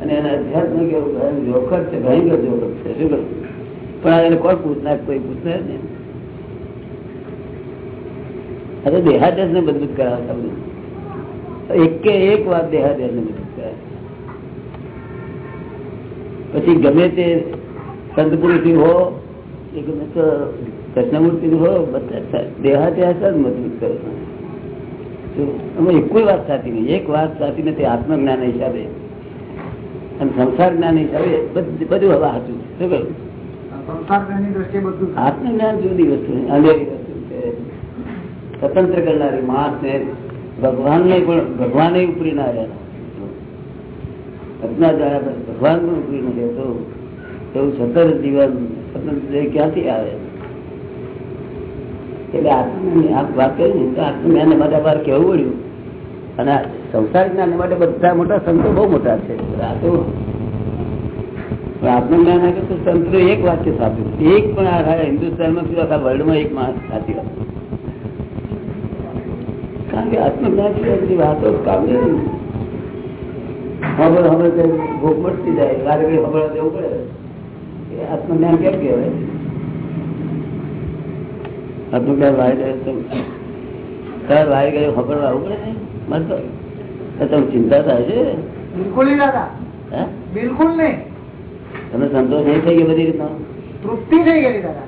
અને એના અધ્યાત્મ કેવું જોખર છે ભયંકર જોખર છે. શું કહ્યું? પણ એને કોણ પૂછનાર કોઈ પૂછનાર ને અરે દેહાદેશ ને મજબૂત કરાવે તમને એક કે એક વાત દેહાદેશ ને મજબૂત કરાવે. પછી ગમે તે સંત હો, એ ગમે તો કૃષ્ણમૂર્તિ હો, બધા દેહાદેશ જ મજબૂત કરો. અમે એક કોઈ વાત સાચી નહીં. એક વાત સાચી નથી આત્મજ્ઞાન હિસાબે. અને સંસાર જ્ઞાન હિસાબે બધું હવે સાચું શું કહ્યું સંસાર જ્ઞાનની દ્રષ્ટિએ બધું આત્મજ્ઞાન જુદી વસ્તુ અંધેરી વસ્તુ છે સ્વતંત્ર કરનારી માણસ ને ભગવાન ને પણ, ભગવાન ઉપરી ના રહ્યા. ભગવાન પણ ઉપરી ન રહેતો એવું સતત જીવન સ્વતંત્ર ક્યાંથી આવે? એટલે આત્મજ્ઞાન આપ વાત કરી ને, તો આત્મજ્ઞાન માટે બાર કેવું પડ્યું. અને સંસાર જ્ઞાન માટે બધા મોટા સંતો બહુ મોટા છે. આ તો આત્મજ્ઞાન આપે તો સંતો એક વાક્ય સાચું એક પણ આ હિન્દુસ્તાનમાં શું આખા વર્લ્ડમાં એક માણસ સાચી વાત. કારણ કે આત્મજ્ઞાન સિવાય બધી વાતો કામ નહીં ખબર હવે ભોગ મળતી જાય. વારે ઘડી ખબર દેવું પડે. એ આત્મજ્ઞાન કેમ કહેવાય? આત્મજ્ઞાન વારે ગયો તો તાર વારે ગયો ખબર આવવું પડે નહીં? મને તો તમે ચિંતા થાય છે? બિલકુલ નહીં દાદા. બિલકુલ નહીં. તમને સંતોષ નહીં થઈ ગયો બધી રીતનો તૃપ્તિ થઈ ગઈ દાદા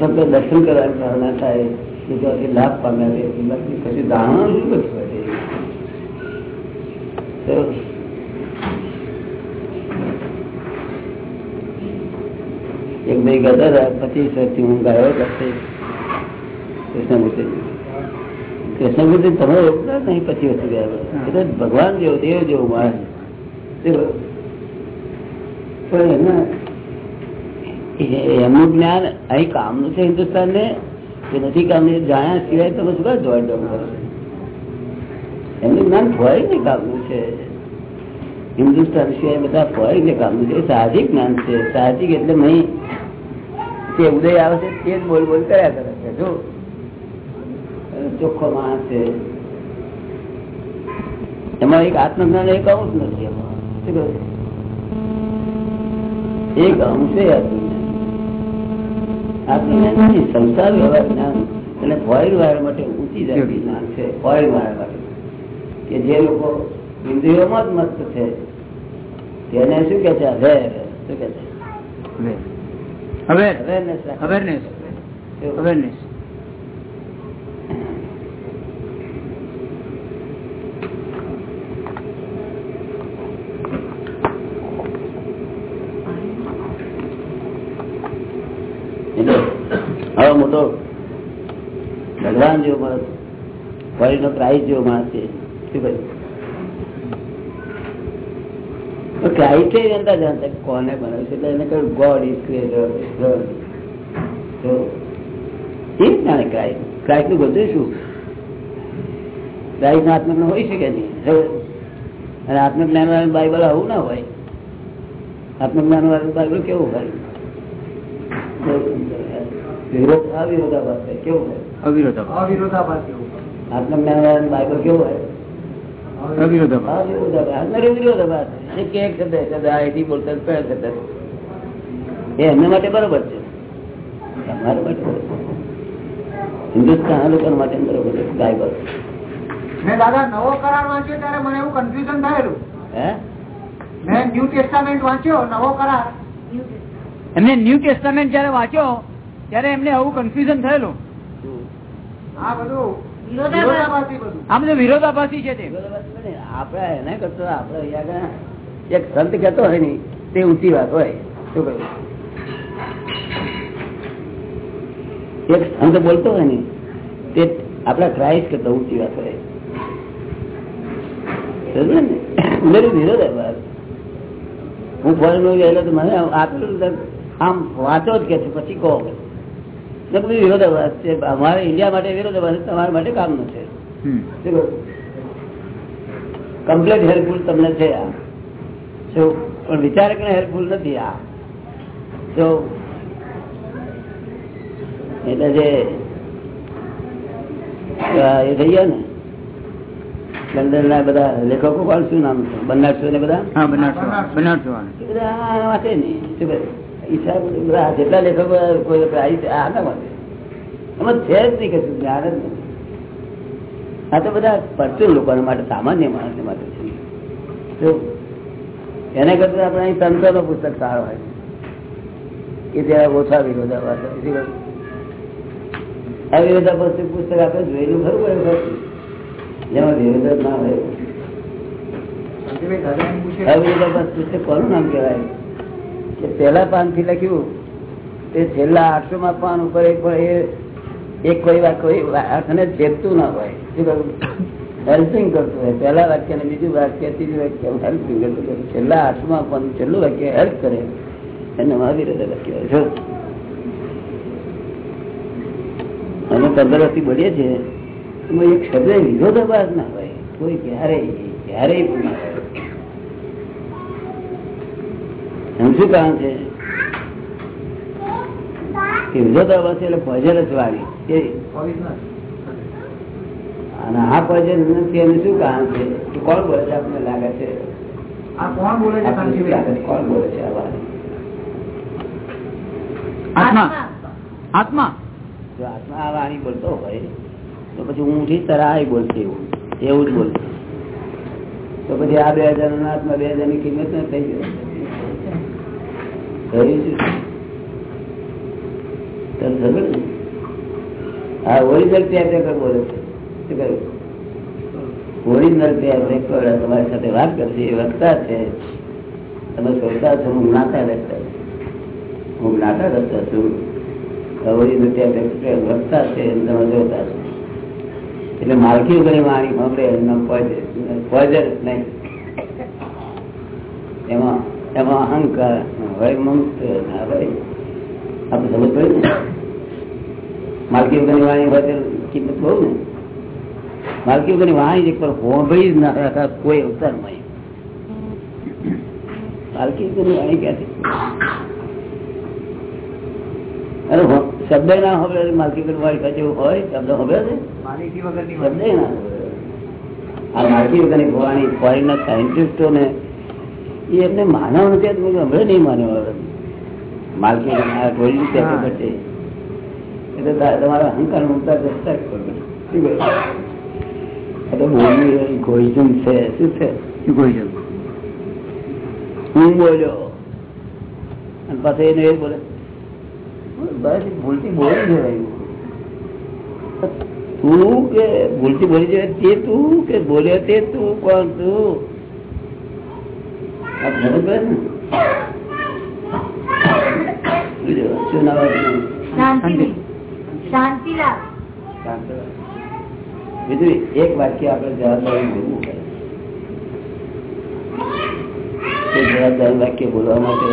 તમને દર્શન કરવાની ભાવના થાય બીજાથી લાભ પામ્યા છે એમાંથી કશું જાણવાનું શું બધું હોય તો એક ભાઈ ગયા હતા પચીસ વર્ષથી હું ગયો કરશે કૃષ્ણમૂર્તિ તમે નહીં પછી વર્ષથી ગયા. એટલે ભગવાન જેવો દેવ જેવો માણસ પણ એમનું જ્ઞાન અહીં કામનું છે હિન્દુસ્તાન ને કે નથી કામનું જાણ્યા સિવાય તમે શું કામ દોડ દોડ કરો એમનું જ્ઞાન ફોરેન ને કામનું છે. હિન્દુસ્તાન સિવાય બધા ફોરેન ને કામનું છે. એ સાહજિક જ્ઞાન છે. સાહજિક એટલે નહીં. તે ઉદય આવે છે તે જ બોલ બોલ કર્યા કરે છે. જો ચોખ્ખો માણસ છે. એમાં એક આત્મજ્ઞાન એક અંશ નથી એમાં. શું કહ્યું? એક અંશે આત્મજ્ઞાન. આત્મજ્ઞાન નથી સંસાર વ્યવહાર જ્ઞાન. એટલે ફોરેન વાયર માટે ઊંચી જાતિ જ્ઞાન છે ફોરેન વાયર માટે. કે જે લોકો ઇન્દ્રિયોમાં જ મસ્ત છે તેને શું કે છે? અવેર શું કે છે? અવેરનેસ. અવેરનેસ. અવેરનેસ એટલે હવે મોટો ભગવાન જેવો માણસ ફોરેન નો પ્રાઇઝ જેવો માણસ છે. શું કહ્યું? જાણતા કોને બનાવ્યું છે? એટલે એને કહ્યું ગોડ ઇઝ ક્રિએટર તો એ જ જાણે ક્રાઇટ ક્રાઇટનું બધું શું? ક્રાઇટનું આત્મજ્ઞાન હોઈ શકે નહીં. અને આત્મજ્ઞાન વાળું બાઇબલ આવું ના હોય. આત્મજ્ઞાન વાળું બાઇબલ કેવું હોય? વિરોધ અવિરોધાભાસ કેવું હોય? અવિરોધાભાસ. અવિરોધાભાસ આત્મજ્ઞાન વાળું બાઇબલ કેવું હોય એમના માટે બરોબર છે. તમારા માટે હિન્દુસ્તાન લોકો માટે બરોબર છે મેં દાદા નવો કરાર વાંચ્યો ત્યારે મને એવું કન્ફ્યુઝન થયેલું. હે? મેં ન્યુ ટેસ્ટામેન્ટ વાંચ્યો નવો કરાર. એમને ન્યુ ટેસ્ટામેન્ટ જયારે વાંચ્યો ત્યારે એમને આવું કન્ફ્યુઝન થયેલું. આ બધું વિરોધાભાસ. વિરોધાભાસી છે તે. એને કરતો આપણે આગળ એક સંત કહેતો હોય ને તે ઊંચી વાત હોય. શું કહ્યું? એક સંત બોલતો હોય ને તે આપણા ક્રાઇસ્ટ કરતા ઊંચી વાત હોય. ને? મેરું વિરોધાભાસ. હું ફોરેન ગયેલો તો મને આપેલું આમ વાંચો જ કે છે પછી કહો. કીધું વિરોધાભાસ છે. અમારે ઇન્ડિયા માટે વિરોધાભાસ તમારા માટે કામનું છે. કમ્પ્લેટ હેલ્પફુલ તમને છે આ. પણ વિચારક ને હેલ્પફુલ નથી આ. એટલે જે એ થઈ ગયા ને? લંડન ના બધા લેખકો કોણ શું નામ છે? બન્નાટસો ને બધા બનારસો વાળા. બધા વાંચે નહીં શું જેટલા લેખકો કોઈ પ્રાઇઝ આ ના વાંચે એમાં છે જ નહીં કશું જ્ઞાન જ નથી. આ તો બધા પરચુર લોકો માટે સામાન્ય માણસ માટે છે. એને કરતા આપણે અહીં તંત્ર નો પુસ્તક સારો હોય. કે ત્યાં ઓછા વિરોધાભાસ આ વિરોધાભાસ પુસ્તક આપણે જોયેલું ખરું વખત જેમાં વિરોધ ના હોય. અવિરોધાભાસ પુસ્તક કોનું નામ કહેવાય? કે પહેલા પાનથી લખ્યું, તે છેલ્લા આઠસો માં પાન ઉપર એક એક કોઈ વાત કોઈ અર્થને ના હોય. શું કહ્યું હેલ્પિંગ કરતું હોય. પહેલા વાક્ય ને બીજું વાક્ય, ત્રીજું વાક્ય હેલ્પિંગ કરતું હોય. છેલ્લા આઠમા પણ છેલ્લું વાક્ય હેલ્પ કરે. એને મહાવીર વાક્ય જો અમે તંદુરસ્તી બોલીએ છીએ એક શબ્દ વિરોધાભાસ ના હોય. કોઈ ક્યારેય ક્યારેય પણ ના હોય. એનું શું કારણ છે? કે વિરોધાભાસ એટલે પોઝલ જ વાળી. અને આ નથી એનું શું કારણ છે? કે કોણ બોલે છે આપણને લાગે છે? આ કોણ બોલે છે આપણને શું લાગે છે? કોણ બોલે છે આ વાત? આત્મા. આત્મા. જો આત્મા આ વાણી બોલતો હોય તો પછી હું ઉઠી તરા બોલશે એવું એવું જ બોલશે તો પછી આ બે હજાર ના આત્મા બે હજારની કિંમત ન થઈ ગઈ થયું શું? તને ખબર ને? તમારી સાથે વાત કરશે, એ વક્તા છે. તમે શ્રોતા છો, હું જ્ઞાતા રહેતા હું જ્ઞાતા રહેતા છું. ઓરિજિનલ ટેપ વક્તા છે તમે જોતા છો. એટલે માલકી વગેરે વાણી સાંભળે એમનો પોઈઝન નહીં. એમાં એમાં અહંકાર હોય મમત ના હોય આપણે સમજ પડી ને? માલકી વગરની વાણી હોય કિંમત બહુ ને? માલકી વગરની વાણી એક પર હોંભળી જ ના રાખા કોઈ અવતારમાં. માલકી વગરની વાણી ક્યાંથી? અરે શબ્દ ના હવે માલકી વગર વાણી પાસે એવું હોય શબ્દ હવે છે? વગર વગરની શબ્દ ના હોભળે. આ માલકી વગરની વાણી ફોરેનના સાયન્ટિસ્ટોને એ એમને માનવ નથી હમણાં નહીં માનવ માલકી બચે. એટલે તમારા અહંકાર મુકતા જતા તો કે ભૂલથી બોલી જાય તે તું કે બોલ્યો તે તું? કોણ તું? આ સમજ પડે ને બીજું શું નામ હતું? શાંતિ શાંતિલાલ શાંત રહો. બીજું એક વાક્ય આપણે જવાબદારી બોલવું પડે એ જવાબદારી વાક્ય બોલવા માટે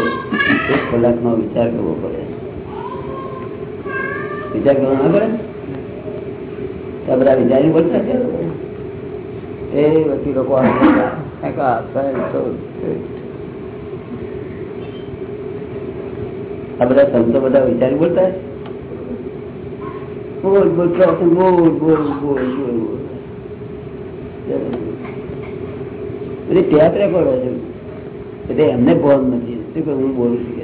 એક કલાકનો વિચાર કરવો પડે વિચાર કરવો ના પડે તો આ બધા વિચારી બોલતા છે એ વકીલ લોકો આવે, કાંઈક આ બધા સંતો બધા વિચારી બોલતા બોલ બોલ બોલ બોલ બોલ બોલ બધી ટેપ છે. એટલે એમને બોલ નથી. હું બોલું છું કે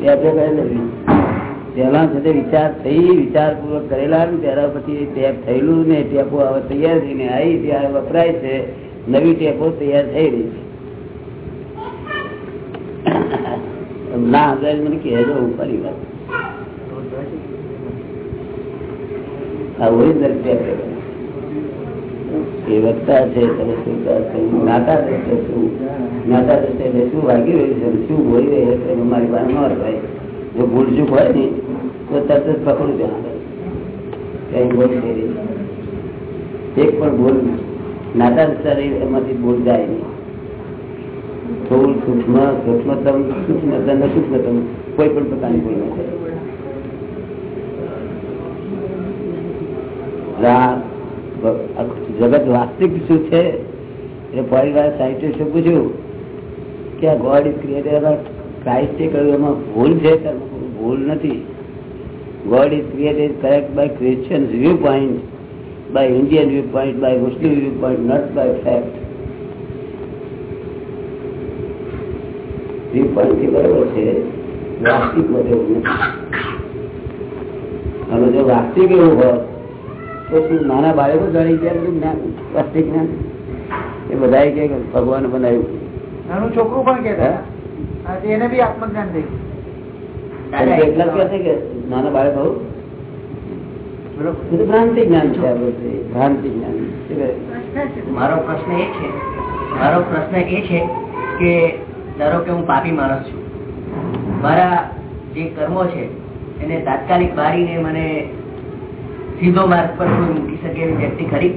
ટેપ રેકોર્ડ વિચાર થઈ, વિચારપૂર્વક કરેલા ને ત્યારે પછી ટેપ થયેલું ને ટેપો હવે તૈયાર થઈને આવી, ત્યારે વપરાય છે. નવી ટેપો તૈયાર થઈ રહી છે. ના અંદર મને કહેજો ફરી વાત આ ઓરિજિનલ એ વાગી રહ્યું શું બોલી મારી પાસે ન હોય જો ભૂલ ચૂક હોય ને, તો તરત જ પકડું ત્યાં કઈ રહી એક પણ ભૂલ જ્ઞાતા દ્રષ્ટિ એમાંથી ભૂલ જાય નહીં. સ્થૂળ સૂક્ષ્મ, સૂક્ષ્મતમ સૂક્ષ્મતમ સૂક્ષ્મતમ. કોઈ પણ પ્રકારની ભૂલ નથી જગત વાસ્તવિક શું છે? એટલે પરિવાર સાયન્ટિસ્ટે પૂછ્યું? કે આ ગોડ ઇઝ ક્રિએટેડ ક્રાઇસ્ટે કહ્યું, એમાં ભૂલ છે? ભૂલ નથી. God is created correct by Christian view point by Indian view point by Muslim view point not by fact view પોઈન્ટથી બરોબર છે વાસ્તવિક બધે એવું નથી જો એવું હોત તો શું નાના બાળકો જાણી ગયા બધું જ્ઞાન વાસ્તવિક જ્ઞાન એ બધા કે ભગવાન બનાવ્યું. નાનું છોકરું પણ કેતા એને બી આત્મજ્ઞાન થઈ એટલે જ છે નાના બાળક ભ્રાંતિ જ્ઞાન છે આ બધું ભ્રાંતિ જ્ઞાન. શું કહે? મારો પ્રશ્ન એ છે મારો પ્રશ્ન એ છે કે ધારો કે હું પાપી માણસ છું. મારા જે કર્મો છે એને તાત્કાલિક બારીને મને સીધો માર્ગ પર કોઈ મૂકી શકે એવી વ્યક્તિ ખરી?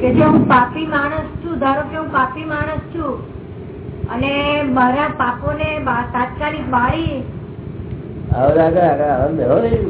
કે જે હું પાપી માણસ છું ધારો કે હું પાપી માણસ છું અને મારા પાપોને ને તાત્કાલિક બાળી. હવે આગળ આગળ હવે બેહો નહીં.